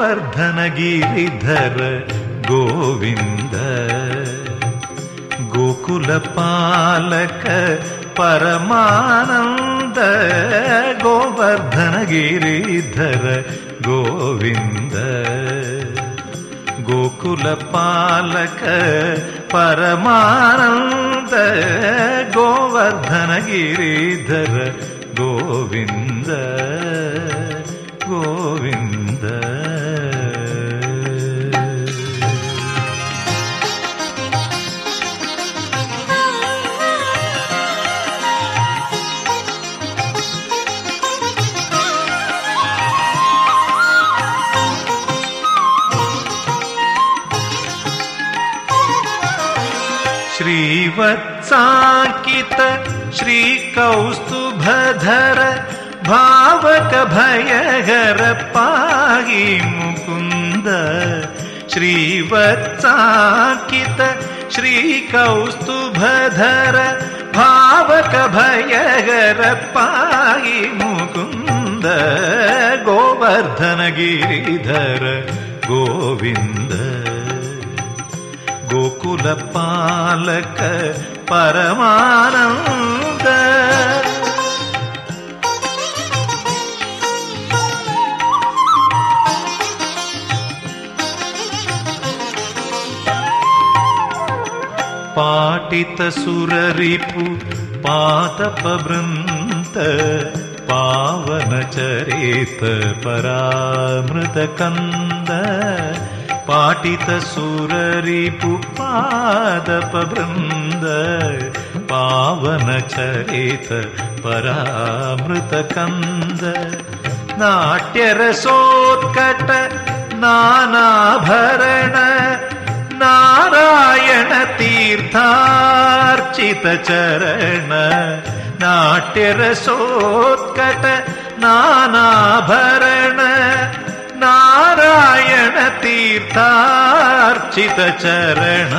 गोवर्धनगिरिधर गोविन्द गोकुलपालक परमानन्द गोवर्धनगिरिधर गोविन्द गोकुलपालक परमानन्द गोवर्धनगिरिधर गोविन्द गोविन्द। श्रीवत्साङ्कित श्रीकौस्तुभधर भावक भयहर पाहि मुकुन्द श्रीवत्साङ्कित श्रीकौस्तुभधर भावक भयहर पाहि मुकुन्द गोवर्धनगिरिधर गोविन्द குலப்பாலக்க பரமானந்த పాటిత సురరిపు పాతప బృంత పావన చరిత పరామృత కంద पादपवृन्द पावनचरित परामृतकन्द नाट्यरसोत्कट नानाभरण नारायण तीर्थार्चित चरण। नाट्यरसोत्कट नानाभरण நாராயண தீர்த்தார்ச்சித சரண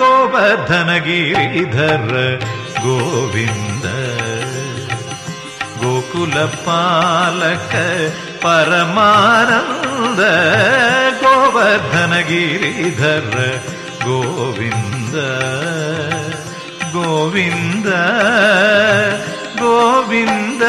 கோபர்தனகிரிதர கோவிந்த கோகுலபாலக பரமானந்த கோவர்தனகிரிதர கோவிந்த கோவிந்த கோவிந்த